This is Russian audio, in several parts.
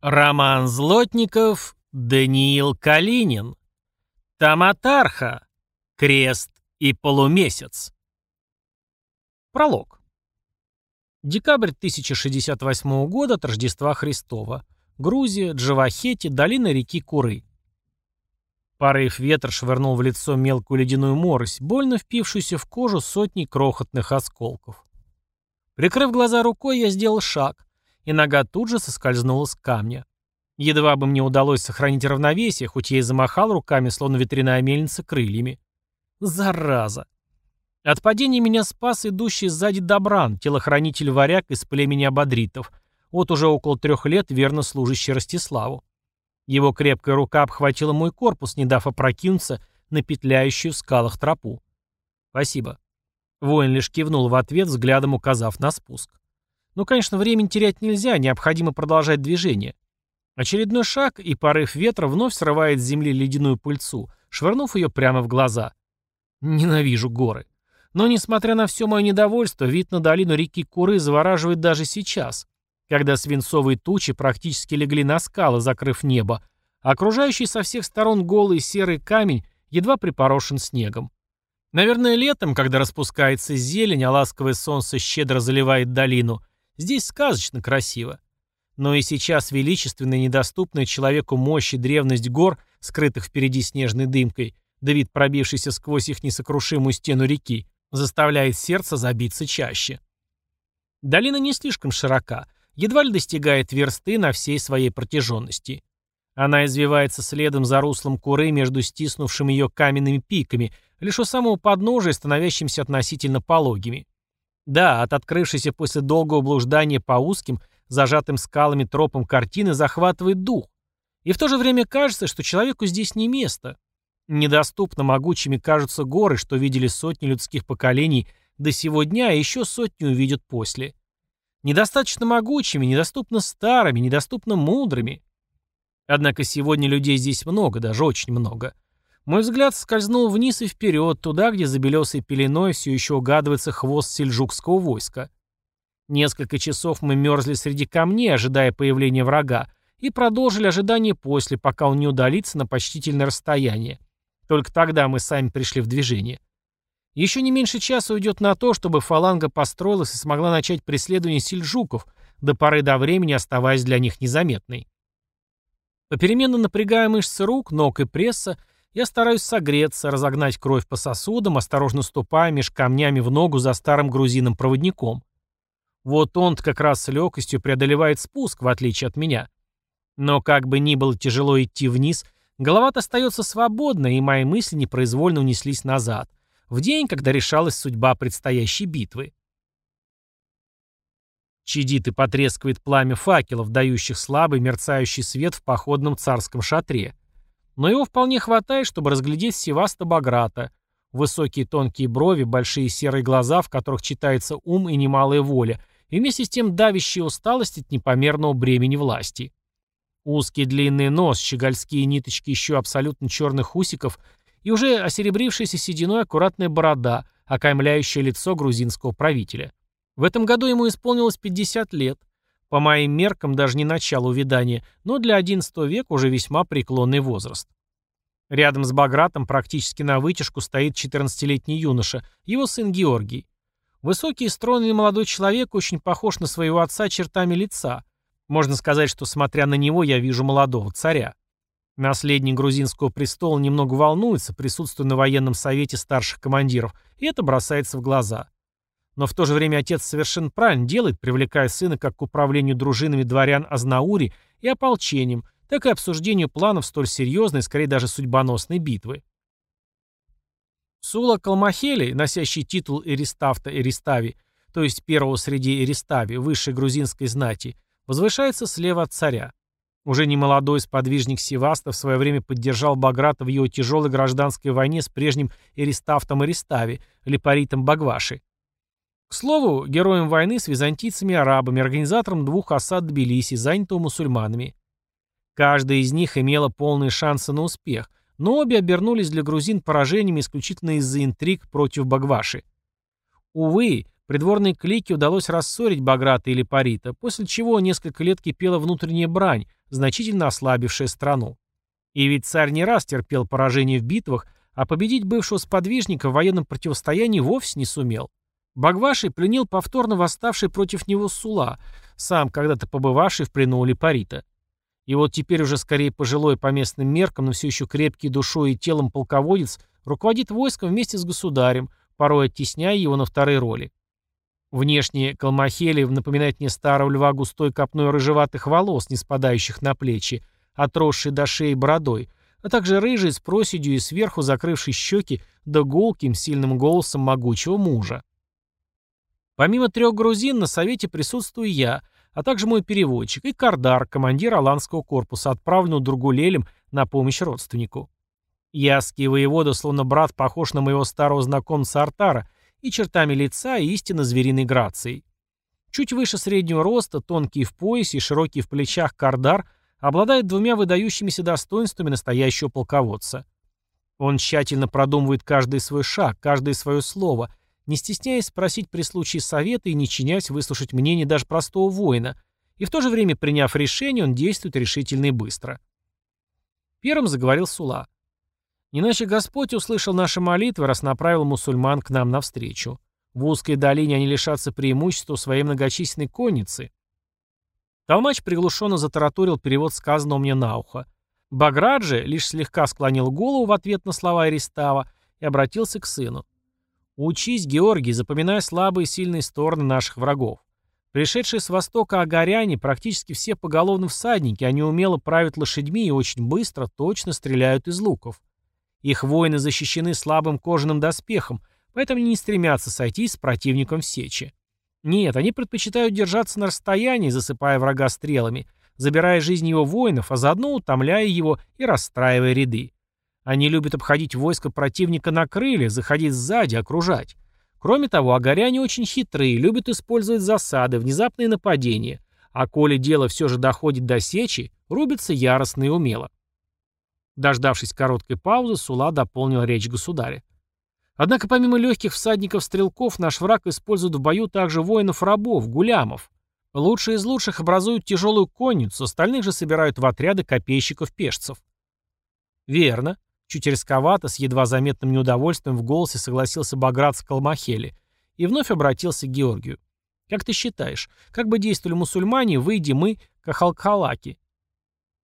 Роман Злотников, Даниил Калинин. Таматарха. Крест и полумесяц. Пролог. Декабрь 1068 года от Рождества Христова. Грузия, Джавахети, долина реки Куры. Порыв ветра швырнул в лицо мелкую ледяную морось, больно впившуюся в кожу сотни крохотных осколков. Прикрыв глаза рукой, я сделал шаг и нога тут же соскользнула с камня. Едва бы мне удалось сохранить равновесие, хоть я и замахал руками, словно ветряная мельница, крыльями. Зараза! От падения меня спас идущий сзади Добран, телохранитель-варяг из племени Абадритов, вот уже около трех лет верно служащий Ростиславу. Его крепкая рука обхватила мой корпус, не дав опрокинуться на петляющую в скалах тропу. «Спасибо». Воин лишь кивнул в ответ, взглядом указав на спуск. Но, конечно, времени терять нельзя, необходимо продолжать движение. Очередной шаг, и порыв ветра вновь срывает с земли ледяную пыльцу, швырнув ее прямо в глаза. Ненавижу горы. Но, несмотря на все мое недовольство, вид на долину реки Куры завораживает даже сейчас, когда свинцовые тучи практически легли на скалы, закрыв небо, а окружающий со всех сторон голый серый камень едва припорошен снегом. Наверное, летом, когда распускается зелень, а ласковое солнце щедро заливает долину, Здесь сказочно красиво. Но и сейчас величественная, недоступная человеку мощь и древность гор, скрытых впереди снежной дымкой, да вид пробившийся сквозь их несокрушимую стену реки, заставляет сердце забиться чаще. Долина не слишком широка, едва ли достигает версты на всей своей протяженности. Она извивается следом за руслом Куры между стиснувшими ее каменными пиками, лишь у самого подножия, становящимся относительно пологими. Да, от открывшейся после долгого блуждания по узким, зажатым скалами тропам картины захватывает дух. И в то же время кажется, что человеку здесь не место. Недоступно могучими кажутся горы, что видели сотни людских поколений до сего дня, и еще сотни увидят после. Недостаточно могучими, недоступно старыми, недоступно мудрыми. Однако сегодня людей здесь много, даже очень много. Мой взгляд скользнул вниз и вперед, туда, где за белесой пеленой все еще угадывается хвост сельджукского войска. Несколько часов мы мерзли среди камней, ожидая появления врага, и продолжили ожидание после, пока он не удалится на почтительное расстояние. Только тогда мы сами пришли в движение. Еще не меньше часа уйдет на то, чтобы фаланга построилась и смогла начать преследование сельджуков, до поры до времени оставаясь для них незаметной. Попеременно напрягая мышцы рук, ног и пресса, я стараюсь согреться, разогнать кровь по сосудам, осторожно ступая меж камнями в ногу за старым грузином-проводником. Вот он как раз с легкостью преодолевает спуск, в отличие от меня. Но как бы ни было тяжело идти вниз, голова-то остается свободной, и мои мысли непроизвольно унеслись назад, в день, когда решалась судьба предстоящей битвы. Чадит и потрескивает пламя факелов, дающих слабый мерцающий свет в походном царском шатре. Но его вполне хватает, чтобы разглядеть Севаста. Высокие тонкие брови, большие серые глаза, в которых читается ум и немалая воля, и вместе с тем давящая усталость от непомерного бремени власти. Узкий длинный нос, щегольские ниточки еще абсолютно черных усиков и уже осеребрившаяся сединой аккуратная борода, окаймляющая лицо грузинского правителя. В этом году ему исполнилось 50 лет, по моим меркам даже не начало увядания, но для XI века уже весьма преклонный возраст. Рядом с Багратом практически на вытяжку стоит 14-летний юноша, его сын Георгий. Высокий и стройный молодой человек очень похож на своего отца чертами лица. Можно сказать, что, смотря на него, я вижу молодого царя. Наследник грузинского престола немного волнуется, присутствуя на военном совете старших командиров, и это бросается в глаза. Но в то же время отец совершенно правильно делает, привлекая сына как к управлению дружинами дворян Азнаури и ополчением, так и обсуждению планов столь серьезной, скорее даже судьбоносной битвы. Сула Калмахели, носящий титул Эриставта Эристави, то есть первого среди Эристави, высшей грузинской знати, возвышается слева от царя. Уже немолодой сподвижник Севаста в свое время поддержал Баграта в его тяжелой гражданской войне с прежним Эриставтом Эристави, Липаритом Багваши. К слову, героем войны с византийцами и арабами, организатором двух осад Тбилиси, занятого мусульманами. Каждая из них имела полные шансы на успех, но обе обернулись для грузин поражениями исключительно из-за интриг против Багваши. Увы, придворной клике удалось рассорить Баграта или Парита, после чего несколько лет кипела внутренняя брань, значительно ослабившее страну. И ведь царь не раз терпел поражение в битвах, а победить бывшего сподвижника в военном противостоянии вовсе не сумел. Багваший пленил повторно восставший против него Сула, сам когда-то побывавший в плену у Липарита. И вот теперь уже скорее пожилой по местным меркам, но все еще крепкий душой и телом полководец руководит войском вместе с государем, порой оттесняя его на вторые роли. Внешне Калмахели напоминает мне старого льва густой копной рыжеватых волос, не спадающих на плечи, отросшей до шеи бородой, а также рыжий с проседью и сверху закрывший щеки да гулким сильным голосом могучего мужа. Помимо трех грузин на совете присутствую я, а также мой переводчик, и Кардар, командир Аланского корпуса, отправленный Другулелем на помощь родственнику. Яский воевода, словно брат, похож на моего старого знакомца Артара, и чертами лица, и истинно звериной грацией. Чуть выше среднего роста, тонкий в поясе и широкий в плечах Кардар обладает двумя выдающимися достоинствами настоящего полководца. Он тщательно продумывает каждый свой шаг, каждое свое слово, не стесняясь спросить при случае совета и не чинясь выслушать мнение даже простого воина, и в то же время, приняв решение, он действует решительно и быстро. Первым заговорил Сула. Иначе Господь услышал наши молитвы, раз направил мусульман к нам навстречу. В узкой долине они лишатся преимущества своей многочисленной конницы. Толмач приглушенно затараторил перевод сказанного мне на ухо. Баграджи лишь слегка склонил голову в ответ на слова Аристава и обратился к сыну. Учись, Георгий, запоминая слабые и сильные стороны наших врагов. Пришедшие с востока агаряне практически все поголовно всадники, они умело правят лошадьми и очень быстро, точно стреляют из луков. Их воины защищены слабым кожаным доспехом, поэтому не стремятся сойти с противником в сече. Нет, они предпочитают держаться на расстоянии, засыпая врага стрелами, забирая жизнь его воинов, а заодно утомляя его и расстраивая ряды. Они любят обходить войско противника на крылья, заходить сзади, окружать. Кроме того, агаряне очень хитрые, любят использовать засады, внезапные нападения. А коли дело все же доходит до сечи, рубятся яростно и умело. Дождавшись короткой паузы, Сула дополнил речь государя. Однако помимо легких всадников-стрелков, наш враг использует в бою также воинов-рабов, гулямов. Лучшие из лучших образуют тяжелую конницу, остальных же собирают в отряды копейщиков-пешцев. Верно. Чуть рисковато, с едва заметным неудовольствием в голосе согласился Баграт с Калмахели и вновь обратился к Георгию. «Как ты считаешь, как бы действовали мусульмане, выйди мы, кахалкалаки?»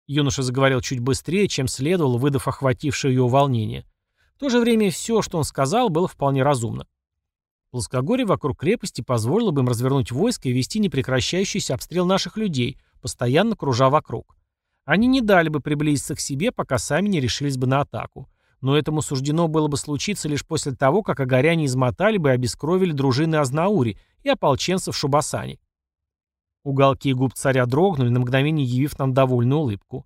Юноша заговорил чуть быстрее, чем следовало, выдав охватившее его волнение. В то же время все, что он сказал, было вполне разумно. Плоскогорье вокруг крепости позволило бы им развернуть войско и вести непрекращающийся обстрел наших людей, постоянно кружа вокруг. Они не дали бы приблизиться к себе, пока сами не решились бы на атаку. Но этому суждено было бы случиться лишь после того, как агаряне измотали бы и обескровили дружины Азнаури и ополченцев Шубасани. Уголки губ царя дрогнули, на мгновение явив нам довольную улыбку.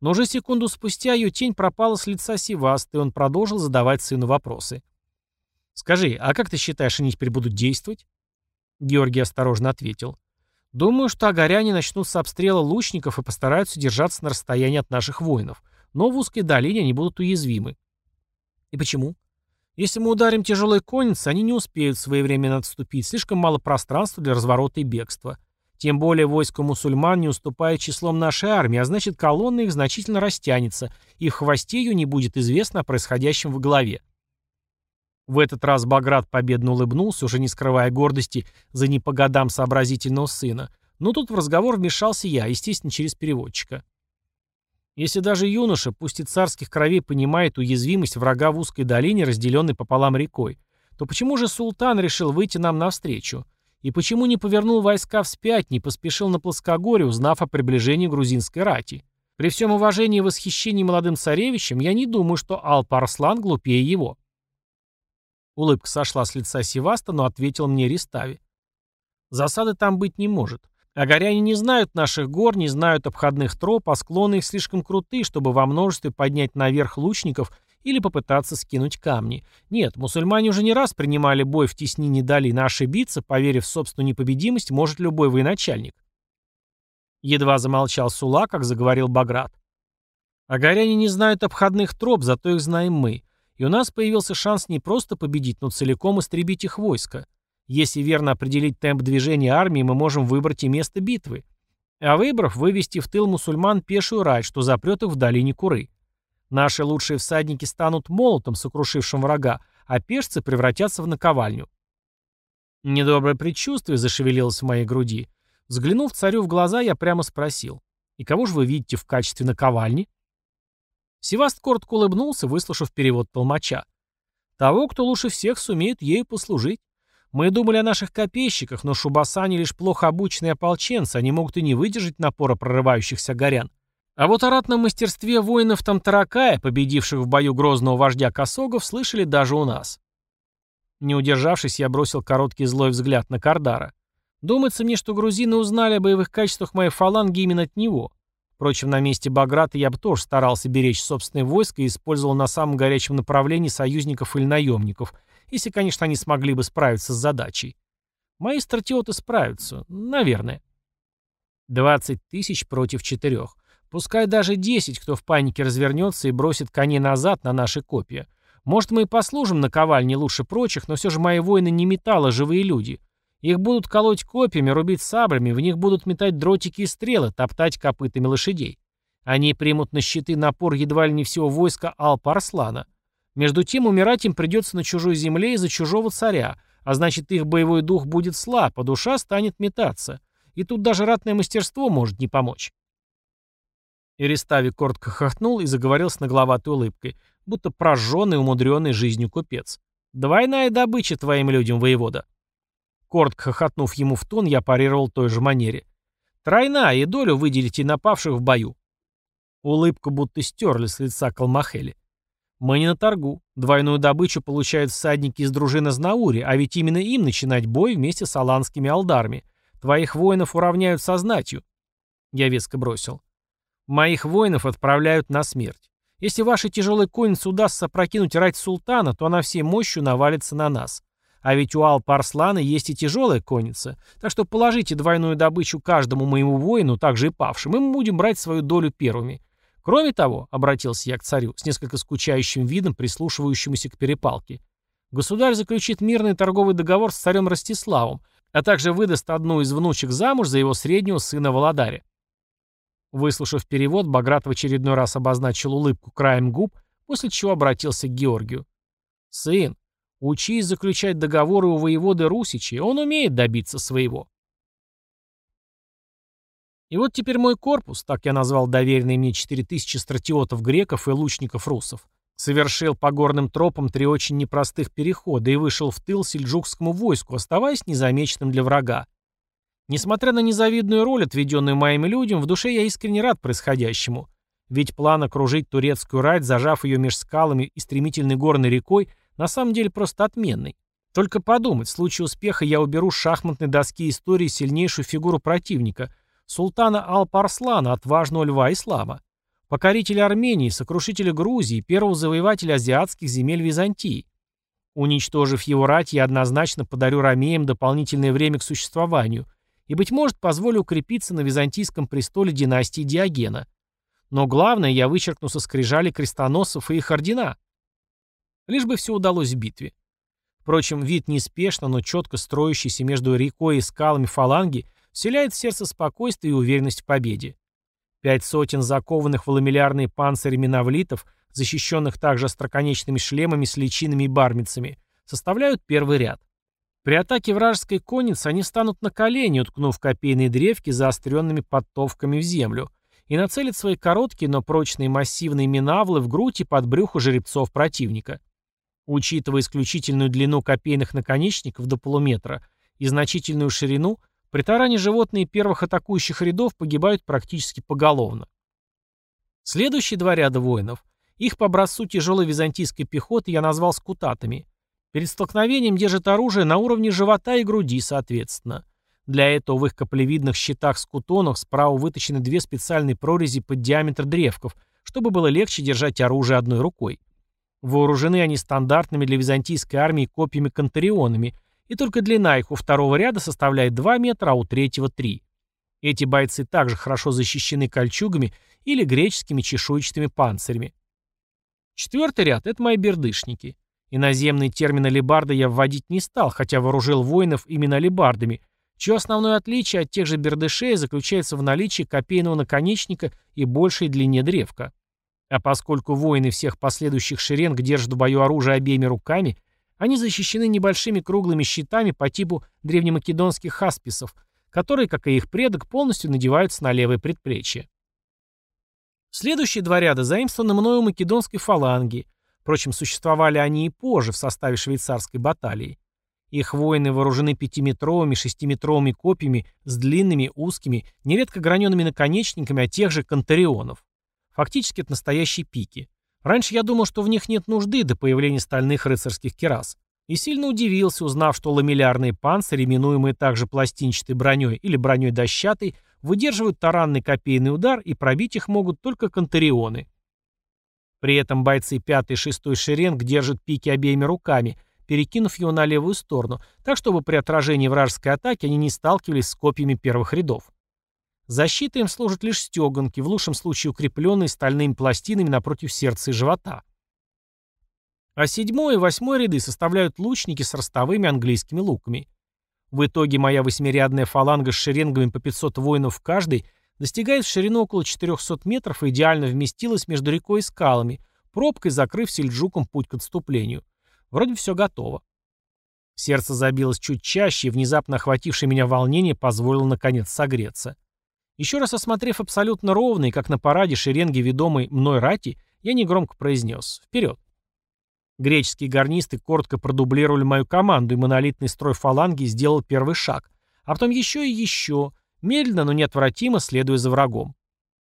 Но уже секунду спустя ее тень пропала с лица Сивасты, и он продолжил задавать сыну вопросы. «Скажи, а как ты считаешь, они теперь будут действовать?» Георгий осторожно ответил. Думаю, что агаряне начнут с обстрела лучников и постараются держаться на расстоянии от наших воинов. Но в узкой долине они будут уязвимы. И почему? Если мы ударим тяжелой конницей, они не успеют своевременно отступить, слишком мало пространства для разворота и бегства. Тем более войско мусульман не уступает числом нашей армии, а значит колонна их значительно растянется, и в хвосте ее не будет известно о происходящем в голове. В этот раз Баграт победно улыбнулся, уже не скрывая гордости за не по годам сообразительного сына. Но тут в разговор вмешался я, естественно, через переводчика. Если даже юноша, пусть и царских кровей, понимает уязвимость врага в узкой долине, разделенной пополам рекой, то почему же султан решил выйти нам навстречу? И почему не повернул войска вспять, не поспешил на плоскогорье, узнав о приближении грузинской рати? При всем уважении и восхищении молодым царевичем, я не думаю, что Алп-Арслан глупее его. Улыбка сошла с лица Севаста, но ответил мне Ристави. Засады там быть не может. Агаряне не знают наших гор, не знают обходных троп, а склоны их слишком крутые, чтобы во множестве поднять наверх лучников или попытаться скинуть камни. Нет, мусульмане уже не раз принимали бой в теснине долины, а ошибиться, поверив в собственную непобедимость, может любой военачальник. Едва замолчал Сула, как заговорил Баграт. Агаряне не знают обходных троп, зато их знаем мы. И у нас появился шанс не просто победить, но целиком истребить их войско. Если верно определить темп движения армии, мы можем выбрать и место битвы. а выбрав, вывести в тыл мусульман пешую рать, что запрет их в долине Куры. Наши лучшие всадники станут молотом, сокрушившим врага, а пешцы превратятся в наковальню. Недоброе предчувствие зашевелилось в моей груди. Взглянув царю в глаза, я прямо спросил. «И кого же вы видите в качестве наковальни?» Севаст коротко улыбнулся, выслушав перевод толмача. «Того, кто лучше всех сумеет ею послужить. Мы думали о наших копейщиках, но шубасане лишь плохо обученные ополченцы, они могут и не выдержать напора прорывающихся горян. А вот о ратном мастерстве воинов Тамтаракая, победивших в бою грозного вождя Косогов, слышали даже у нас. Не удержавшись, я бросил короткий злой взгляд на Кардара. Думается мне, что грузины узнали о боевых качествах моей фаланги именно от него. Впрочем, на месте Баграта я бы тоже старался беречь собственное войско и использовал на самом горячем направлении союзников или наемников, если, конечно, они смогли бы справиться с задачей. Мои стратиоты справятся, наверное. 20 тысяч против четырех. Пускай даже 10, кто в панике развернется и бросит коней назад на наши копья. Может, мы и послужим на ковальне лучше прочих, но все же мои воины не металла, живые люди. Их будут колоть копьями, рубить саблями, в них будут метать дротики и стрелы, топтать копытами лошадей. Они примут на щиты напор едва ли не всего войска Алпа-Арслана. Между тем, умирать им придется на чужой земле из-за чужого царя, а значит, их боевой дух будет слаб, а душа станет метаться. И тут даже ратное мастерство может не помочь. Иристави коротко хохотнул и заговорил с нагловатой улыбкой, будто прожженный, умудренный жизнью купец. «Двойная добыча твоим людям, воевода». Коротко хохотнув ему в тон, я парировал той же манере. «Тройная, и долю выделите напавших в бою». Улыбку будто стерли с лица Калмахели. «Мы не на торгу. Двойную добычу получают всадники из дружины Знаури, а ведь именно им начинать бой вместе с аланскими алдарами. Твоих воинов уравняют со знатью». Я веско бросил. «Моих воинов отправляют на смерть. Если вашей тяжелой коннице удастся прокинуть рать султана, то она всей мощью навалится на нас. А ведь у Алпа-Арслана есть и тяжелая конница. Так что положите двойную добычу каждому моему воину, также и павшим, и мы будем брать свою долю первыми. Кроме того, обратился я к царю, с несколько скучающим видом, прислушивающемуся к перепалке, государь заключит мирный торговый договор с царем Ростиславом, а также выдаст одну из внучек замуж за его среднего сына Володаря. Выслушав перевод, Баграт в очередной раз обозначил улыбку краем губ, после чего обратился к Георгию. «Сын, Учись заключать договоры у воеводы Русичи, он умеет добиться своего. И вот теперь мой корпус, так я назвал доверенные мне 4000 стратиотов греков и лучников русов, совершил по горным тропам три очень непростых перехода и вышел в тыл сельджукскому войску, оставаясь незамеченным для врага. Несмотря на незавидную роль, отведенную моим людям, в душе я искренне рад происходящему. Ведь план окружить турецкую рать, зажав ее меж скалами и стремительной горной рекой, на самом деле просто отменный. Только подумать, в случае успеха я уберу с шахматной доски истории сильнейшую фигуру противника, султана Алп-Арслана, отважного льва ислама, покорителя Армении, сокрушителя Грузии, первого завоевателя азиатских земель Византии. Уничтожив его рать, я однозначно подарю ромеям дополнительное время к существованию и, быть может, позволю укрепиться на византийском престоле династии Диогена. Но главное, я вычеркну со скрижали крестоносцев и их ордена. Лишь бы все удалось в битве. Впрочем, вид неспешно, но четко строящийся между рекой и скалами фаланги вселяет в сердце спокойствие и уверенность в победе. Пять сотен закованных в ламеллярные панцири миновлитов, защищенных также остроконечными шлемами с личинами и бармицами, составляют первый ряд. При атаке вражеской конницы они станут на колени, уткнув копейные древки заостренными подтовками в землю, и нацелят свои короткие, но прочные массивные минавлы в грудь и под брюхо жеребцов противника. Учитывая исключительную длину копейных наконечников до полуметра и значительную ширину, при таране животные первых атакующих рядов погибают практически поголовно. Следующие два ряда воинов. Их по образцу тяжелой византийской пехоты я назвал скутатами. Перед столкновением держат оружие на уровне живота и груди, соответственно. Для этого в их каплевидных щитах-скутонах справа выточены две специальные прорези под диаметр древков, чтобы было легче держать оружие одной рукой. Вооружены они стандартными для византийской армии копьями-контарионами, и только длина их у второго ряда составляет 2 метра, а у третьего 3. Эти бойцы также хорошо защищены кольчугами или греческими чешуйчатыми панцирями. Четвертый ряд – это мои бердышники. Иноземные термины лебарда я вводить не стал, хотя вооружил воинов именно лебардами, чье основное отличие от тех же бердышей заключается в наличии копейного наконечника и большей длине древка. А поскольку воины всех последующих шеренг держат в бою оружие обеими руками, они защищены небольшими круглыми щитами по типу древнемакедонских хасписов, которые, как и их предок, полностью надеваются на левое предплечье. Следующие два ряда заимствованы мною у македонской фаланги. Впрочем, существовали они и позже в составе швейцарской баталии. Их воины вооружены пятиметровыми, шестиметровыми копьями с длинными, узкими, нередко гранеными наконечниками от тех же кантарионов. Фактически это настоящие пики. Раньше я думал, что в них нет нужды до появления стальных рыцарских керас. И сильно удивился, узнав, что ламеллярные панцири, именуемые также пластинчатой броней или броней дощатой, выдерживают таранный копейный удар и пробить их могут только кантарионы. При этом бойцы 5 и 6 шеренг держат пики обеими руками – перекинув его на левую сторону, так чтобы при отражении вражеской атаки они не сталкивались с копьями первых рядов. Защитой им служат лишь стеганки, в лучшем случае укрепленные стальными пластинами напротив сердца и живота. А седьмой и восьмой ряды составляют лучники с ростовыми английскими луками. В итоге моя восьмирядная фаланга с шеренгами по 500 воинов в каждой достигает в ширину около 400 метров и идеально вместилась между рекой и скалами, пробкой закрыв сельджукам путь к отступлению. Вроде все готово. Сердце забилось чуть чаще, и внезапно охватившее меня волнение позволило наконец согреться. Еще раз осмотрев абсолютно ровные, как на параде шеренги ведомой мной рати, я негромко произнес «Вперед!». Греческие гарнисты коротко продублировали мою команду, и монолитный строй фаланги сделал первый шаг, а потом еще и еще, медленно, но неотвратимо следуя за врагом.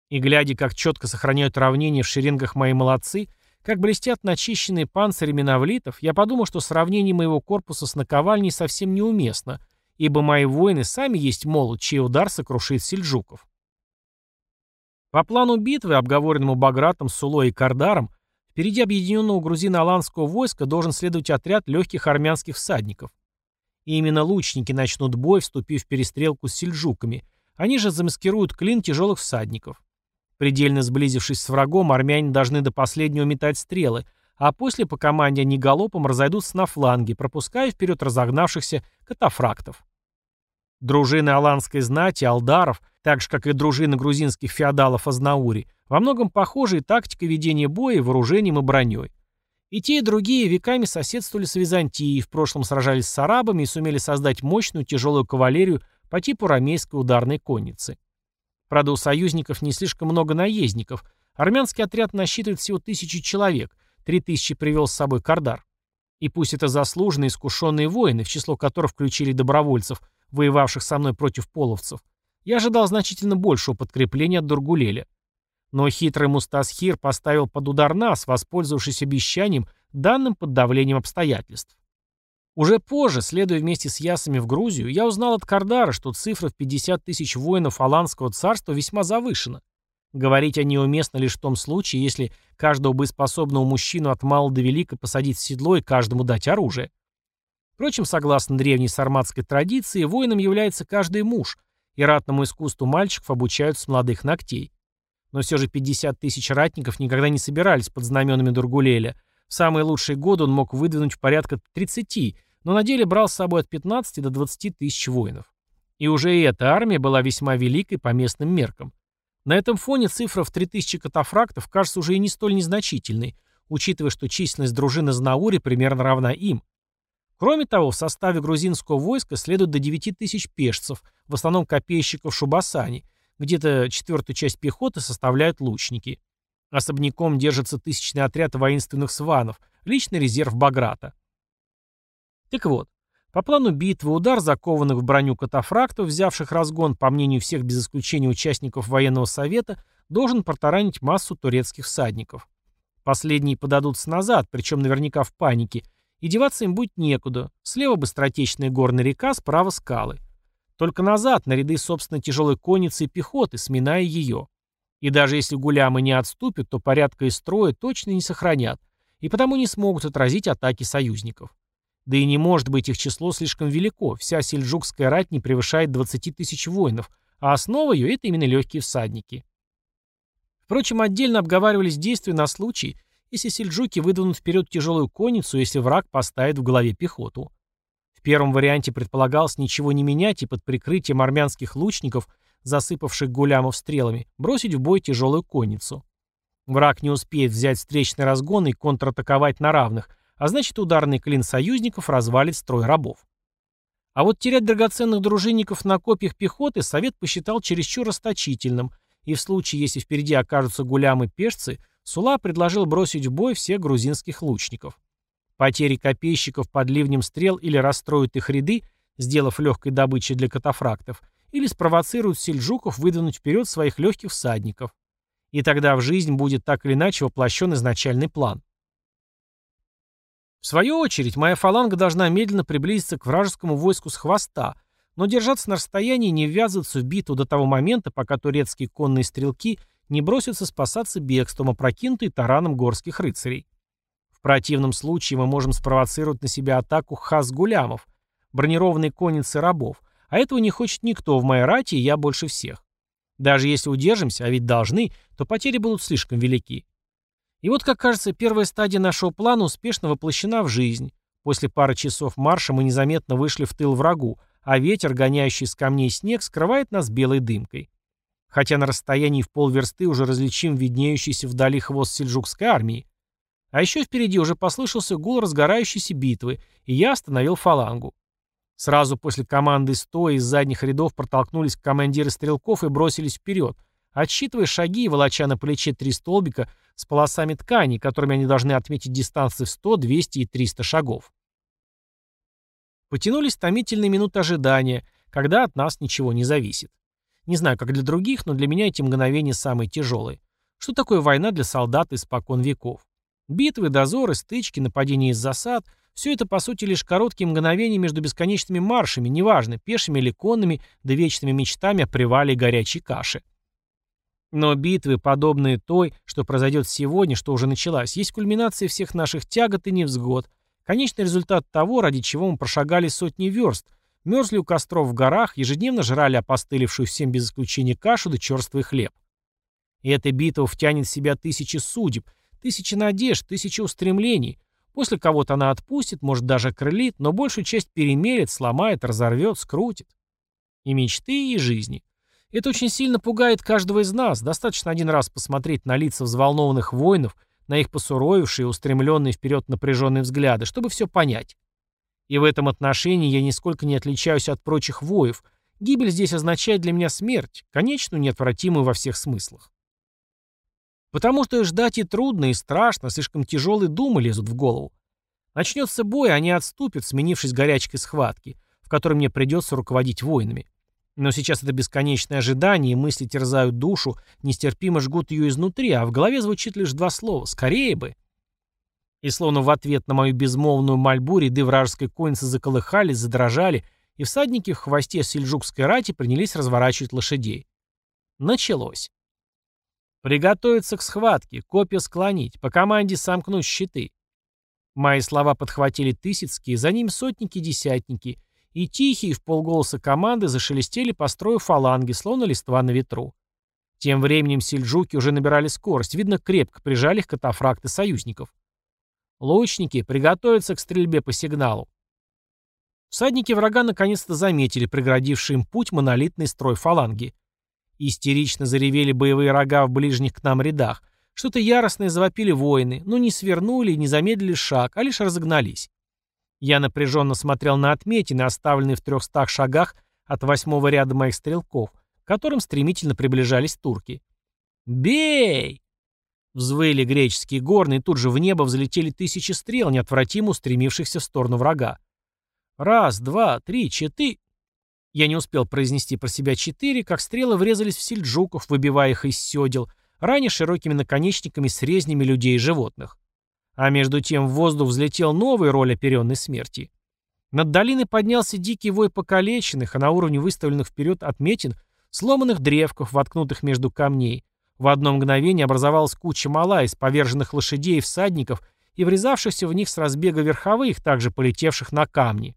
И глядя, как четко сохраняют равнение в шеренгах мои молодцы, как блестят начищенные панцири миновлитов, я подумал, что сравнение моего корпуса с наковальней совсем неуместно, ибо мои воины сами есть молот, чей удар сокрушит сельджуков. По плану битвы, обговоренному Багратом, Сулой и Кардаром, впереди объединенного грузино-аланского войска должен следовать отряд легких армянских всадников. И именно лучники начнут бой, вступив в перестрелку с сельджуками. Они же замаскируют клин тяжелых всадников. Предельно сблизившись с врагом, армяне должны до последнего метать стрелы, а после по команде они галопом разойдутся на фланге, пропуская вперед разогнавшихся катафрактов. Дружины аланской знати, алдаров, так же как и дружины грузинских феодалов Азнаури, во многом похожи и тактика ведения боя, вооружением и броней. И те, и другие веками соседствовали с Византией, в прошлом сражались с арабами и сумели создать мощную тяжелую кавалерию по типу рамейской ударной конницы. Правда, у союзников не слишком много наездников. Армянский отряд насчитывает всего тысячи человек, три тысячи привел с собой Кардар. И пусть это заслуженные искушенные воины, в число которых включили добровольцев, воевавших со мной против половцев, я ожидал значительно большего подкрепления от Дургулеля. Но хитрый Мустасхир поставил под удар нас, воспользовавшись обещанием, данным под давлением обстоятельств. Уже позже, следуя вместе с ясами в Грузию, я узнал от Кардара, что цифра в 50 тысяч воинов Аланского царства весьма завышена. Говорить о ней уместно лишь в том случае, если каждого боеспособного мужчину от мала до велика посадить в седло и каждому дать оружие. Впрочем, согласно древней сарматской традиции, воином является каждый муж, и ратному искусству мальчиков обучают с молодых ногтей. Но все же 50 тысяч ратников никогда не собирались под знаменами Дургулеля – в самые лучшие годы он мог выдвинуть порядка 30, но на деле брал с собой от 15 до 20 тысяч воинов. И уже эта армия была весьма великой по местным меркам. На этом фоне цифра в 3000 катафрактов кажется уже и не столь незначительной, учитывая, что численность дружины Знаури примерно равна им. Кроме того, в составе грузинского войска следует до 9 тысяч пешцев, в основном копейщиков Шубасани, где-то четвертую часть пехоты составляют лучники. Особняком держится тысячный отряд воинственных сванов, личный резерв Баграта. Так вот, по плану битвы удар закованных в броню катафрактов, взявших разгон, по мнению всех без исключения участников военного совета, должен протаранить массу турецких всадников. Последние подадутся назад, причем наверняка в панике, и деваться им будет некуда. Слева быстротечная горная река, справа скалы. Только назад, на ряды собственной тяжелой конницы и пехоты, сминая ее. И даже если гулямы не отступят, то порядка и строя точно не сохранят, и потому не смогут отразить атаки союзников. Да и не может быть их число слишком велико, вся сельджукская рать не превышает 20 тысяч воинов, а основа ее — это именно легкие всадники. Впрочем, отдельно обговаривались действия на случай, если сельджуки выдвинут вперед тяжелую конницу, если враг поставит в голове пехоту. В первом варианте предполагалось ничего не менять и под прикрытием армянских лучников, засыпавших гулямов стрелами, бросить в бой тяжелую конницу. Враг не успеет взять встречный разгон и контратаковать на равных, а значит ударный клин союзников развалит строй рабов. А вот терять драгоценных дружинников на копьях пехоты совет посчитал чересчур расточительным, и в случае, если впереди окажутся гулямы-пешцы, Сула предложил бросить в бой всех грузинских лучников. Потери копейщиков под ливнем стрел или расстроят их ряды, сделав легкой добычей для катафрактов, или спровоцируют сельджуков выдвинуть вперед своих легких всадников. И тогда в жизнь будет так или иначе воплощен изначальный план. В свою очередь, моя фаланга должна медленно приблизиться к вражескому войску с хвоста, но держаться на расстоянии и не ввязываться в битву до того момента, пока турецкие конные стрелки не бросятся спасаться бегством, опрокинутые тараном горских рыцарей. В противном случае мы можем спровоцировать на себя атаку хас-гулямов, бронированной конницы рабов, а этого не хочет никто в моей рате, и я больше всех. Даже если удержимся, а ведь должны, то потери будут слишком велики. И вот, как кажется, первая стадия нашего плана успешно воплощена в жизнь. После пары часов марша мы незаметно вышли в тыл врагу, а ветер, гоняющий с камней снег, скрывает нас белой дымкой. Хотя на расстоянии в полверсты уже различим виднеющийся вдали хвост сельджукской армии. А еще впереди уже послышался гул разгорающейся битвы, и я остановил фалангу. Сразу после команды стоя из задних рядов протолкнулись командиры стрелков и бросились вперед, отсчитывая шаги и волоча на плече три столбика с полосами ткани, которыми они должны отметить дистанции в 100, 200 и 300 шагов. Потянулись томительные минуты ожидания, когда от нас ничего не зависит. Не знаю, как для других, но для меня эти мгновения самые тяжелые. Что такое война для солдат испокон веков? Битвы, дозоры, стычки, нападения из засад — все это, по сути, лишь короткие мгновения между бесконечными маршами, неважно, пешими или конными, да вечными мечтами о привале горячей каши. Но битвы, подобные той, что произойдет сегодня, что уже началась, есть кульминация всех наших тягот и невзгод, конечный результат того, ради чего мы прошагали сотни верст, мерзли у костров в горах, ежедневно жрали опостылевшую всем без исключения кашу да черствый хлеб. И эта битва втянет в себя тысячи судеб, тысячи надежд, тысячи устремлений, После кого-то она отпустит, может даже крылит, но большую часть перемелет, сломает, разорвет, скрутит. И мечты, и жизни. Это очень сильно пугает каждого из нас. Достаточно один раз посмотреть на лица взволнованных воинов, на их посуровившие, устремленные вперед напряженные взгляды, чтобы все понять. И в этом отношении я нисколько не отличаюсь от прочих воев. Гибель здесь означает для меня смерть, конечную, неотвратимую во всех смыслах. Потому что ждать и трудно, и страшно, слишком тяжелые думы лезут в голову. Начнется бой, они отступят, сменившись горячкой схватки, в которой мне придется руководить воинами. Но сейчас это бесконечное ожидание, и мысли терзают душу, нестерпимо жгут ее изнутри, а в голове звучит лишь два слова «скорее бы». И словно в ответ на мою безмолвную мольбу ряды вражеской конницы заколыхались, задрожали, и всадники в хвосте сельджукской рати принялись разворачивать лошадей. Началось. Приготовиться к схватке, копья склонить, по команде сомкнуть щиты. Мои слова подхватили тысяцкие, за ним сотники-десятники, и тихие в полголоса команды зашелестели по строю фаланги, словно листва на ветру. Тем временем сельджуки уже набирали скорость, видно, крепко прижали их катафракты союзников. Лучники приготовиться к стрельбе по сигналу. Всадники врага наконец-то заметили преградивший им путь монолитный строй фаланги. Истерично заревели боевые рога в ближних к нам рядах. Что-то яростное завопили воины, но не свернули и не замедлили шаг, а лишь разогнались. Я напряженно смотрел на отметины, оставленные в трехстах шагах от восьмого ряда моих стрелков, к которым стремительно приближались турки. «Бей!» Взвыли греческие горны, и тут же в небо взлетели тысячи стрел, неотвратимо устремившихся в сторону врага. Раз, два, три, четыре... Я не успел произнести про себя четыре, как стрелы врезались в сельджуков, выбивая их из седел, ранее широкими наконечниками с резнями людей и животных. А между тем в воздух взлетел новый роль оперенной смерти. Над долиной поднялся дикий вой покалеченных, а на уровне выставленных вперед отметин сломанных древков, воткнутых между камней. В одно мгновение образовалась куча мала из поверженных лошадей и всадников и врезавшихся в них с разбега верховых, также полетевших на камни.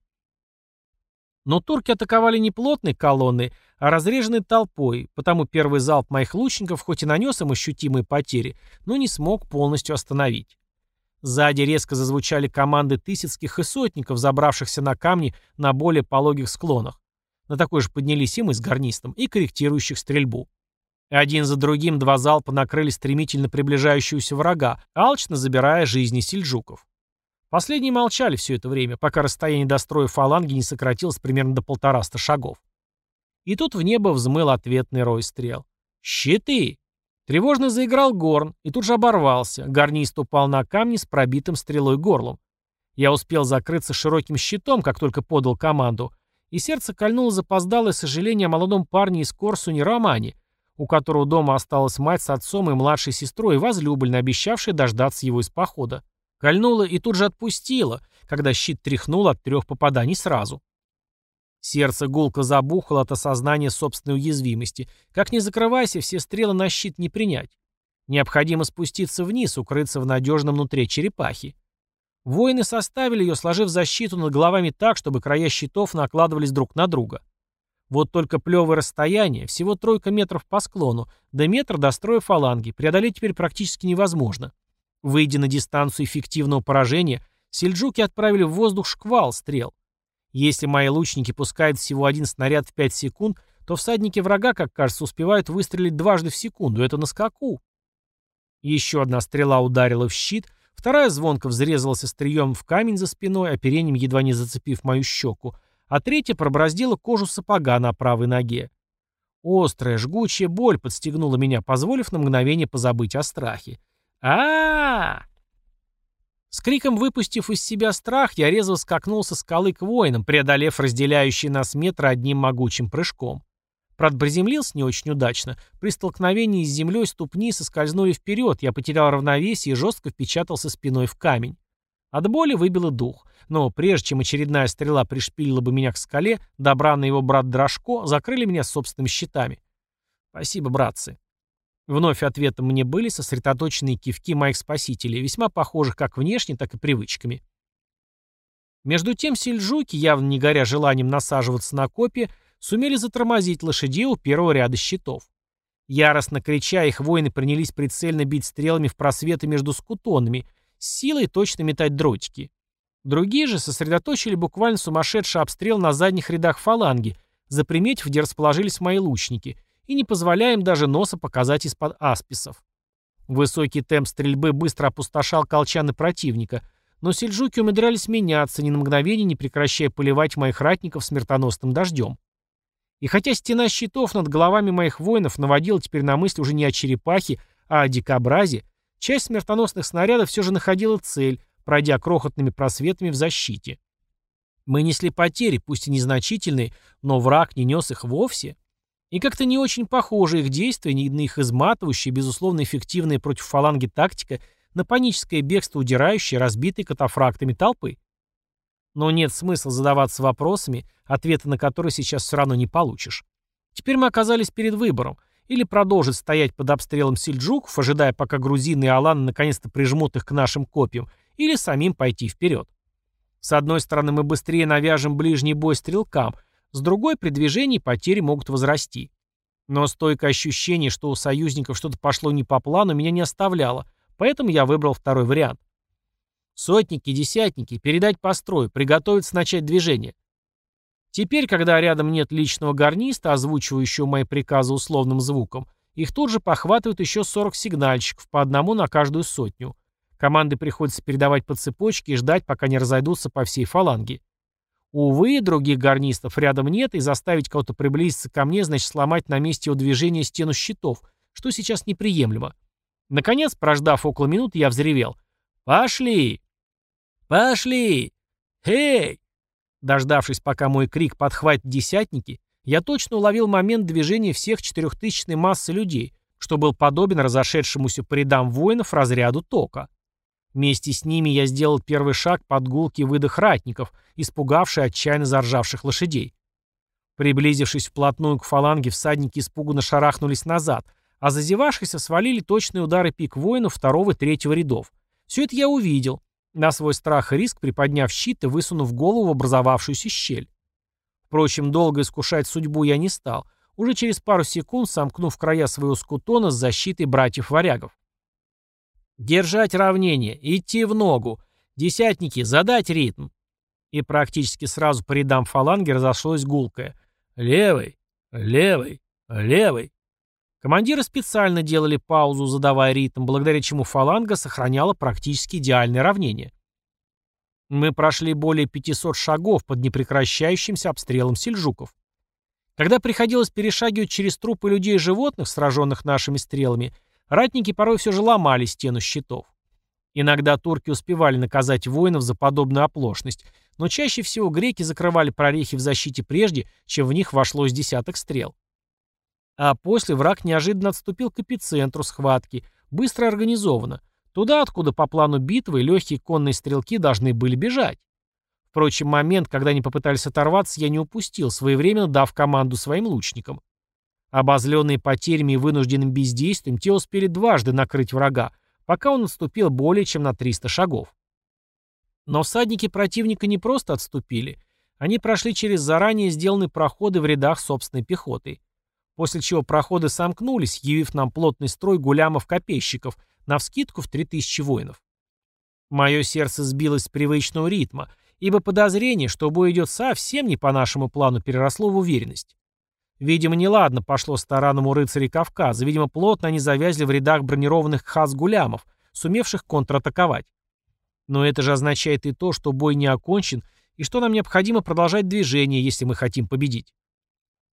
Но турки атаковали не плотной колонной, а разреженной толпой, потому первый залп моих лучников хоть и нанес им ощутимые потери, но не смог полностью остановить. Сзади резко зазвучали команды тысяцких и сотников, забравшихся на камни на более пологих склонах. На такой же поднялись и мы с гарнистом, и корректирующих стрельбу. Один за другим два залпа накрыли стремительно приближающегося врага, алчно забирая жизни сельджуков. Последние молчали все это время, пока расстояние до строя фаланги не сократилось примерно до полтораста шагов. И тут в небо взмыл ответный рой стрел. «Щиты!» Тревожно заиграл горн и тут же оборвался. Гарнист упал на камни с пробитым стрелой горлом. Я успел закрыться широким щитом, как только подал команду, и сердце кольнуло запоздалое сожаление о молодом парне из Корсуни Романе, у которого дома осталась мать с отцом и младшей сестрой, возлюбленной, обещавшей дождаться его из похода. Кольнуло и тут же отпустило, когда щит тряхнул от трех попаданий сразу. Сердце гулко забухало от осознания собственной уязвимости. Как ни закрывайся, все стрелы на щит не принять. Необходимо спуститься вниз, укрыться в надежном внутри черепахи. Воины составили ее, сложив защиту над головами так, чтобы края щитов накладывались друг на друга. Вот только плевое расстояние, всего тройка метров по склону, до метра до строя фаланги, преодолеть теперь практически невозможно. Выйдя на дистанцию эффективного поражения, сельджуки отправили в воздух шквал стрел. Если мои лучники пускают всего один снаряд в 5 секунд, то всадники врага, как кажется, успевают выстрелить дважды в секунду. Это на скаку. Еще одна стрела ударила в щит, вторая звонко взрезалась острием в камень за спиной, оперением едва не зацепив мою щеку, а третья пробороздила кожу сапога на правой ноге. Острая, жгучая боль подстегнула меня, позволив на мгновение позабыть о страхе. а а, -а! С криком выпустив из себя страх, я резво скакнул со скалы к воинам, преодолев разделяющие нас метры одним могучим прыжком. Правда, не очень удачно. При столкновении с землей ступни соскользнули вперед, я потерял равновесие и жестко впечатался спиной в камень. От боли выбило дух. Но прежде чем очередная стрела пришпилила бы меня к скале, добра на его брат Дрожко закрыли меня собственными щитами. Спасибо, братцы. Вновь ответом мне были сосредоточенные кивки моих спасителей, весьма похожих как внешне, так и привычками. Между тем сельджуки, явно не горя желанием насаживаться на копья, сумели затормозить лошадей у первого ряда щитов. Яростно крича, их воины принялись прицельно бить стрелами в просветы между скутонами, силой точно метать дротики. Другие же сосредоточили буквально сумасшедший обстрел на задних рядах фаланги, заприметив, где расположились мои лучники, и не позволяем даже носа показать из-под асписов. Высокий темп стрельбы быстро опустошал колчаны противника, но сельджуки умудрялись меняться, ни на мгновение не прекращая поливать моих ратников смертоносным дождем. И хотя стена щитов над головами моих воинов наводила теперь на мысль уже не о черепахе, а о дикобразе, часть смертоносных снарядов все же находила цель, пройдя крохотными просветами в защите. Мы несли потери, пусть и незначительные, но враг не нес их вовсе. И как-то не очень похоже их действия, ни их изматывающие, безусловно эффективные против фаланги тактика, на паническое бегство удирающей, разбитой катафрактами толпы. Но нет смысла задаваться вопросами, ответы на которые сейчас все равно не получишь. Теперь мы оказались перед выбором. Или продолжить стоять под обстрелом сельджуков, ожидая, пока грузины и аланы наконец-то прижмут их к нашим копьям, или самим пойти вперед. С одной стороны, мы быстрее навяжем ближний бой стрелкам, с другой, при движении потери могут возрасти. Но стойкое ощущение, что у союзников что-то пошло не по плану, меня не оставляло, поэтому я выбрал второй вариант. Сотники, десятники, передать по строю, приготовиться начать движение. Теперь, когда рядом нет личного гарниста, озвучивающего мои приказы условным звуком, их тут же похватывают еще 40 сигнальщиков, по одному на каждую сотню. Команды приходится передавать по цепочке и ждать, пока не разойдутся по всей фаланге. Увы, других гарнистов рядом нет, и заставить кого-то приблизиться ко мне, значит сломать на месте его движения стену щитов, что сейчас неприемлемо. Наконец, прождав около минуты, я взревел. «Пошли! Пошли! Эй!» Дождавшись, пока мой крик подхватит десятники, я точно уловил момент движения всех четырехтысячной массы людей, что был подобен разошедшемуся по рядам воинов разряду тока. Вместе с ними я сделал первый шаг под гулкий выдох ратников, испугавший отчаянно заржавших лошадей. Приблизившись вплотную к фаланге, всадники испуганно шарахнулись назад, а зазевавшиеся свалили точные удары пик воинов второго и третьего рядов. Все это я увидел, на свой страх и риск приподняв щит и высунув голову в образовавшуюся щель. Впрочем, долго искушать судьбу я не стал, уже через пару секунд сомкнув края своего скутона с защитой братьев-варягов. Держать равнение, идти в ногу. Десятники, задать ритм. И практически сразу по рядам фаланги разошлось гулкое. Левый, левый, левый. Командиры специально делали паузу, задавая ритм, благодаря чему фаланга сохраняла практически идеальное равнение. Мы прошли более 500 шагов под непрекращающимся обстрелом сельджуков. Когда приходилось перешагивать через трупы людей и животных, сраженных нашими стрелами, ратники порой все же ломали стену щитов. Иногда турки успевали наказать воинов за подобную оплошность, но чаще всего греки закрывали прорехи в защите прежде, чем в них вошло из десяток стрел. А после враг неожиданно отступил к эпицентру схватки, быстро организованно, туда, откуда по плану битвы легкие конные стрелки должны были бежать. Впрочем, момент, когда они попытались оторваться, я не упустил, своевременно дав команду своим лучникам. Обозленные потерями и вынужденным бездействием, те успели дважды накрыть врага, пока он отступил более чем на 300 шагов. Но всадники противника не просто отступили, они прошли через заранее сделанные проходы в рядах собственной пехоты, после чего проходы сомкнулись, явив нам плотный строй гулямов-копейщиков, навскидку в 3000 воинов. Мое сердце сбилось с привычного ритма — ибо подозрение, что бой идет совсем не по нашему плану, переросло в уверенность. Видимо, неладно пошло старанному рыцарей Кавказа, видимо, плотно они завязли в рядах бронированных хас-гулямов, сумевших контратаковать. Но это же означает и то, что бой не окончен, и что нам необходимо продолжать движение, если мы хотим победить.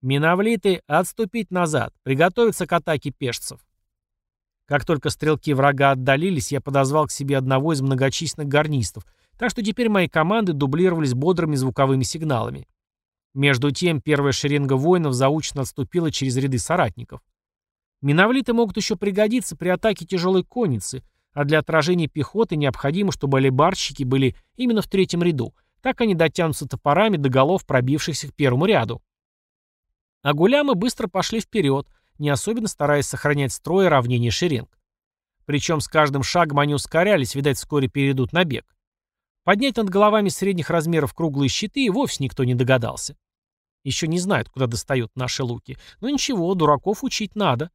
Миновлиты отступить назад, приготовиться к атаке пешцев. Как только стрелки врага отдалились, я подозвал к себе одного из многочисленных гарнистов, так что теперь мои команды дублировались бодрыми звуковыми сигналами. Между тем, первая шеренга воинов заучно отступила через ряды соратников. Миновлиты могут еще пригодиться при атаке тяжелой конницы, а для отражения пехоты необходимо, чтобы алибарщики были именно в третьем ряду. Так они дотянутся топорами до голов пробившихся к первому ряду. А гулямы быстро пошли вперед, не особенно стараясь сохранять строй и равнение шеренг. Причем с каждым шагом они ускорялись, видать, вскоре перейдут на бег. Поднять над головами средних размеров круглые щиты и вовсе никто не догадался. Еще не знают, куда достают наши луки. Но ничего, дураков учить надо.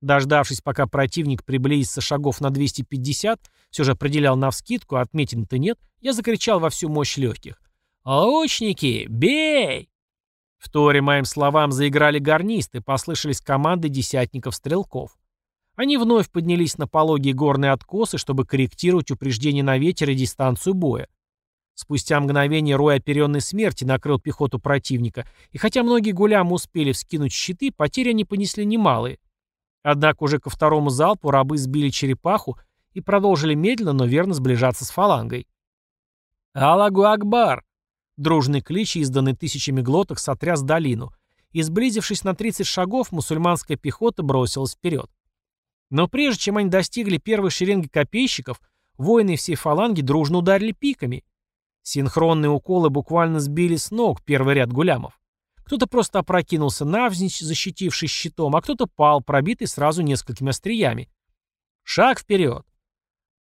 Дождавшись, пока противник приблизится шагов на 250, все же определял навскидку, а отметин-то нет, я закричал во всю мощь легких. «Лучники, бей!» В торе моим словам заиграли гарнисты, послышались команды десятников-стрелков. Они вновь поднялись на пологие горные откосы, чтобы корректировать упреждение на ветер и дистанцию боя. Спустя мгновение рой оперенной смерти накрыл пехоту противника, и хотя многие гулямы успели вскинуть щиты, потери они понесли немалые. Однако уже ко второму залпу рабы сбили черепаху и продолжили медленно, но верно сближаться с фалангой. «Аллагу Акбар!» Дружный клич, изданный тысячами глоток, сотряс долину, и, сблизившись на 30 шагов, мусульманская пехота бросилась вперед. Но прежде чем они достигли первой шеренги копейщиков, воины всей фаланги дружно ударили пиками. Синхронные уколы буквально сбили с ног первый ряд гулямов. Кто-то просто опрокинулся навзничь, защитившись щитом, а кто-то пал, пробитый сразу несколькими остриями. Шаг вперед.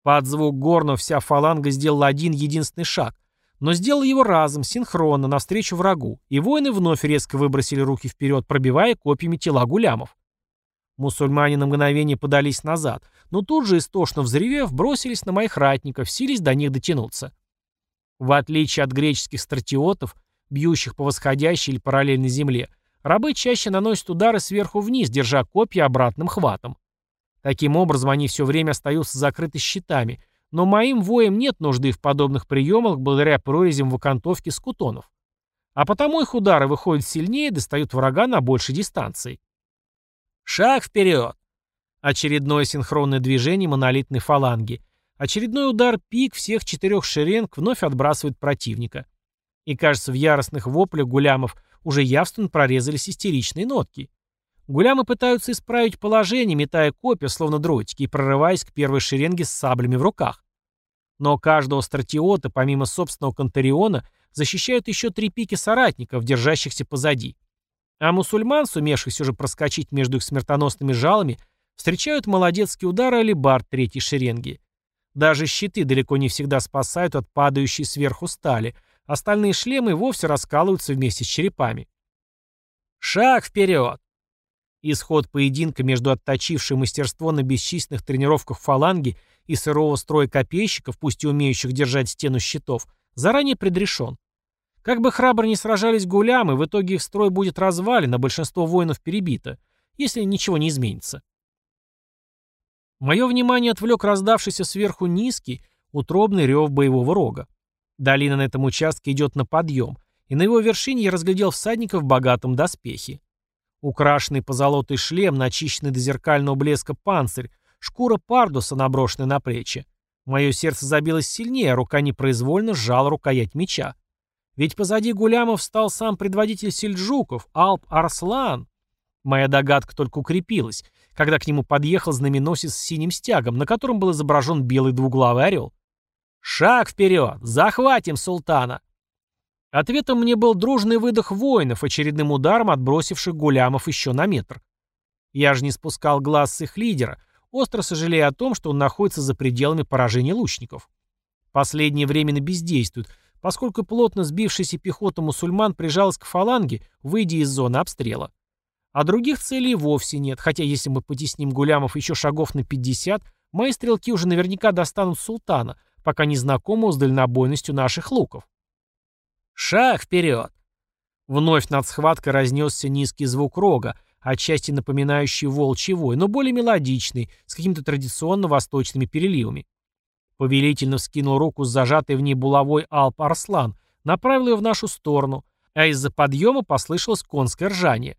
Под звук горна вся фаланга сделала один единственный шаг, но сделала его разом, синхронно, навстречу врагу, и воины вновь резко выбросили руки вперед, пробивая копьями тела гулямов. Мусульмане на мгновение подались назад, но тут же, истошно взревев, бросились на моих ратников, сились до них дотянуться. В отличие от греческих стратиотов, бьющих по восходящей или параллельной земле, рабы чаще наносят удары сверху вниз, держа копья обратным хватом. Таким образом, они все время остаются закрыты щитами, но моим воям нет нужды в подобных приемах благодаря прорезям в окантовке скутонов. А потому их удары выходят сильнее и достают врага на большей дистанции. Шаг вперед! Очередное синхронное движение монолитной фаланги. Очередной удар пик всех четырех шеренг вновь отбрасывает противника. И кажется, в яростных воплях гулямов уже явственно прорезались истеричные нотки. Гулямы пытаются исправить положение, метая копья, словно дротики, и прорываясь к первой шеренге с саблями в руках. Но каждого стратиота, помимо собственного Кантариона, защищают еще три пики соратников, держащихся позади. А мусульман, сумевших все же проскочить между их смертоносными жалами, встречают молодецкие удары алибард третьей шеренги. Даже щиты далеко не всегда спасают от падающей сверху стали, остальные шлемы вовсе раскалываются вместе с черепами. Шаг вперед! Исход поединка между отточившей мастерство на бесчисленных тренировках фаланги и сырого строя копейщиков, пусть и умеющих держать стену щитов, заранее предрешен. Как бы храбро не сражались гулямы, в итоге их строй будет развален, а большинство воинов перебито, если ничего не изменится. Мое внимание отвлек раздавшийся сверху низкий, утробный рев боевого рога. Долина на этом участке идет на подъем, и на его вершине я разглядел всадников в богатом доспехе. Украшенный позолотый шлем, начищенный до зеркального блеска панцирь, шкура пардуса, наброшенная на плечи. Мое сердце забилось сильнее, а рука непроизвольно сжала рукоять меча. Ведь позади Гулямов стал сам предводитель сельджуков, Алп Арслан. Моя догадка только укрепилась, когда к нему подъехал знаменосец с синим стягом, на котором был изображен белый двуглавый орел. «Шаг вперед! Захватим султана!» Ответом мне был дружный выдох воинов, очередным ударом отбросивших гулямов еще на метр. Я же не спускал глаз с их лидера, остро сожалея о том, что он находится за пределами поражения лучников. Последнее временно бездействует, поскольку плотно сбившаяся пехота мусульман прижалась к фаланге, выйдя из зоны обстрела. А других целей вовсе нет, хотя если мы потесним гулямов еще шагов на 50, мои стрелки уже наверняка достанут султана, пока не знакомого с дальнобойностью наших луков. «Шаг вперед!» Вновь над схваткой разнесся низкий звук рога, отчасти напоминающий волчий вой, но более мелодичный, с какими-то традиционно восточными переливами. Повелительно вскинул руку с зажатой в ней булавой Алп Арслан, направил ее в нашу сторону, а из-за подъема послышалось конское ржание.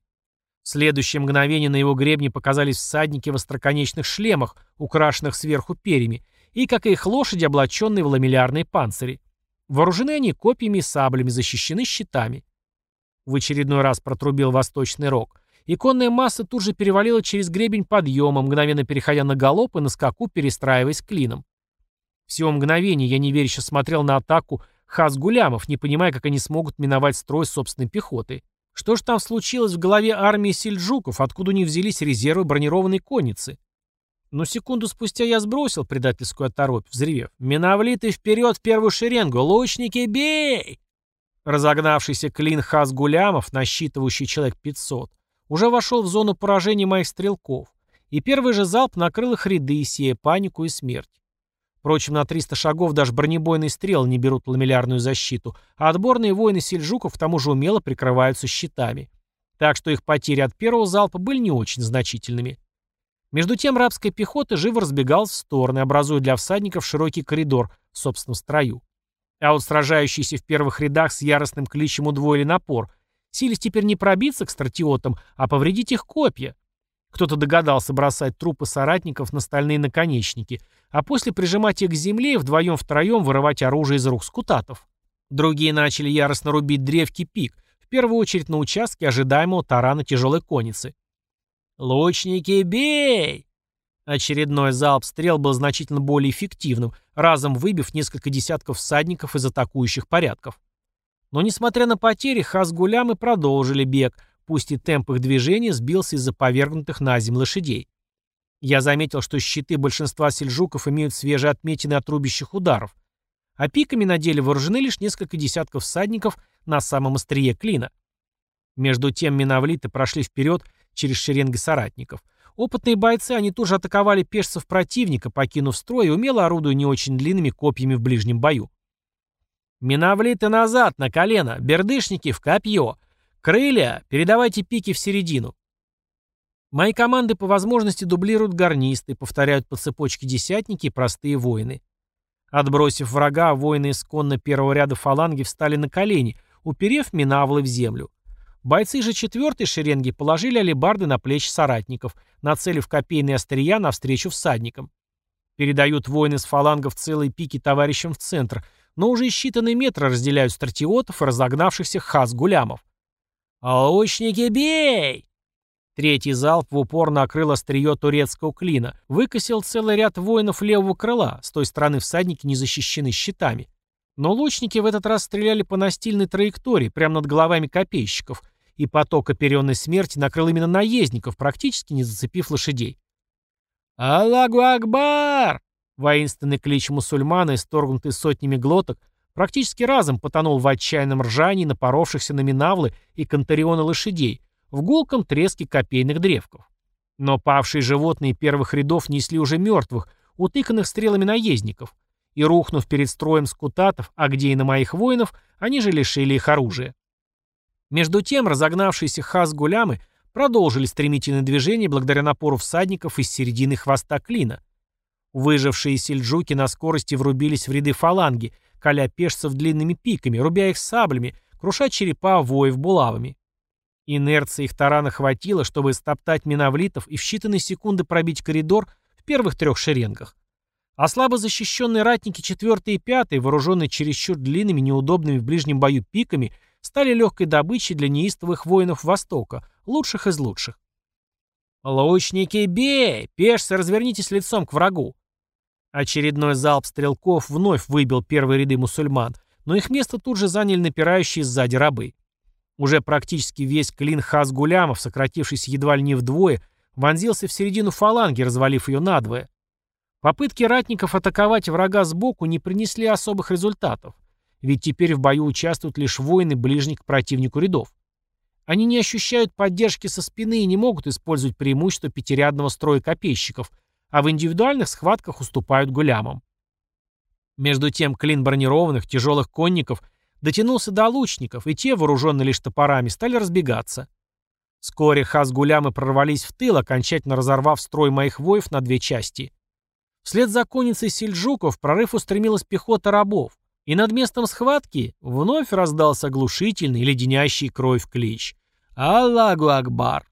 В следующее мгновение на его гребне показались всадники в остроконечных шлемах, украшенных сверху перьями, и, как и их лошади, облаченные в ламеллярные панцири. Вооружены они копьями и саблями, защищены щитами. В очередной раз протрубил восточный рог. Иконная масса тут же перевалила через гребень подъема, мгновенно переходя на галоп и на скаку перестраиваясь клином. Всего мгновение я неверяще смотрел на атаку хас-гулямов, не понимая, как они смогут миновать строй собственной пехоты. Что же там случилось в голове армии сельджуков, откуда у взялись резервы бронированной конницы? Но секунду спустя я сбросил предательскую оторопь, взревев. «Миновлиты вперед в первую шеренгу! Лучники, бей!» Разогнавшийся клин хас-гулямов, насчитывающий человек 500, уже вошел в зону поражения моих стрелков, и первый же залп накрыл их ряды, сея панику и смерть. Впрочем, на 300 шагов даже бронебойные стрелы не берут ламеллярную защиту, а отборные воины сельджуков к тому же умело прикрываются щитами. Так что их потери от первого залпа были не очень значительными. Между тем рабская пехота живо разбегалась в стороны, образуя для всадников широкий коридор в собственном строю. А вот сражающиеся в первых рядах с яростным кличем удвоили напор, сились теперь не пробиться к стратиотам, а повредить их копья. Кто-то догадался бросать трупы соратников на стальные наконечники, а после прижимать их к земле и вдвоем-втроем вырывать оружие из рук скутатов. Другие начали яростно рубить древки пик, в первую очередь на участке ожидаемого тарана тяжелой конницы. «Лучники, бей!» Очередной залп стрел был значительно более эффективным, разом выбив несколько десятков всадников из атакующих порядков. Но несмотря на потери, хасгулямы продолжили бег – пусть и темп их движения сбился из-за повергнутых на землю лошадей. Я заметил, что щиты большинства сельджуков имеют свежие отметины от рубящих ударов, а пиками на деле вооружены лишь несколько десятков всадников на самом острие клина. Между тем миновлиты прошли вперед через шеренги соратников. Опытные бойцы, они тоже атаковали пешцев противника, покинув строй и умело орудуя не очень длинными копьями в ближнем бою. «Миновлиты назад, на колено! Бердышники в копье! «Крылья! Передавайте пики в середину!» Мои команды по возможности дублируют гарнисты, повторяют по цепочке десятники и простые воины. Отбросив врага, воины из конно первого ряда фаланги встали на колени, уперев минавлы в землю. Бойцы же четвертой шеренги положили алебарды на плечи соратников, нацелив копейные острия навстречу всадникам. Передают воины с фалангов целые пики товарищам в центр, но уже считанные метры разделяют стратиотов и разогнавшихся хас-гулямов. «Лучники, бей!» Третий залп в упор накрыл острие турецкого клина, выкосил целый ряд воинов левого крыла, с той стороны всадники не защищены щитами. Но лучники в этот раз стреляли по настильной траектории, прямо над головами копейщиков, и поток оперенной смерти накрыл именно наездников, практически не зацепив лошадей. «Аллаху Акбар!» Воинственный клич мусульмана, исторгнутый сотнями глоток, практически разом потонул в отчаянном ржании напоровшихся на минавлы и контарионы лошадей, в гулком треске копейных древков. Но павшие животные первых рядов несли уже мертвых, утыканных стрелами наездников, и, рухнув перед строем скутатов, а где и на моих воинов, они же лишили их оружия. Между тем, разогнавшиеся хас-гулямы продолжили стремительное движение благодаря напору всадников из середины хвоста клина. Выжившие сельджуки на скорости врубились в ряды фаланги, коля пешцев длинными пиками, рубя их саблями, круша черепа воев булавами. Инерции их тарана хватило, чтобы стоптать миновлитов и в считанные секунды пробить коридор в первых трех шеренгах. А слабо защищенные ратники 4 и 5, вооруженные чересчур длинными, неудобными в ближнем бою пиками, стали легкой добычей для неистовых воинов Востока, лучших из лучших. «Лучники, бей! Пешцы, развернитесь лицом к врагу!» Очередной залп стрелков вновь выбил первые ряды мусульман, но их место тут же заняли напирающие сзади рабы. Уже практически весь клин Хас-Гулямов, сократившийся едва ли не вдвое, вонзился в середину фаланги, развалив ее надвое. Попытки ратников атаковать врага сбоку не принесли особых результатов. Ведь теперь в бою участвуют лишь воины ближних к противнику рядов. Они не ощущают поддержки со спины и не могут использовать преимущество пятирядного строя копейщиков, а в индивидуальных схватках уступают гулямам. Между тем клин бронированных, тяжелых конников дотянулся до лучников, и те, вооруженные лишь топорами, стали разбегаться. Вскоре хас-гулямы прорвались в тыл, окончательно разорвав строй моих воев на две части. Вслед за конницей сельджуков в прорыв устремилась пехота рабов, и над местом схватки вновь раздался оглушительный, леденящий кровь клич. «Аллаху Акбар!»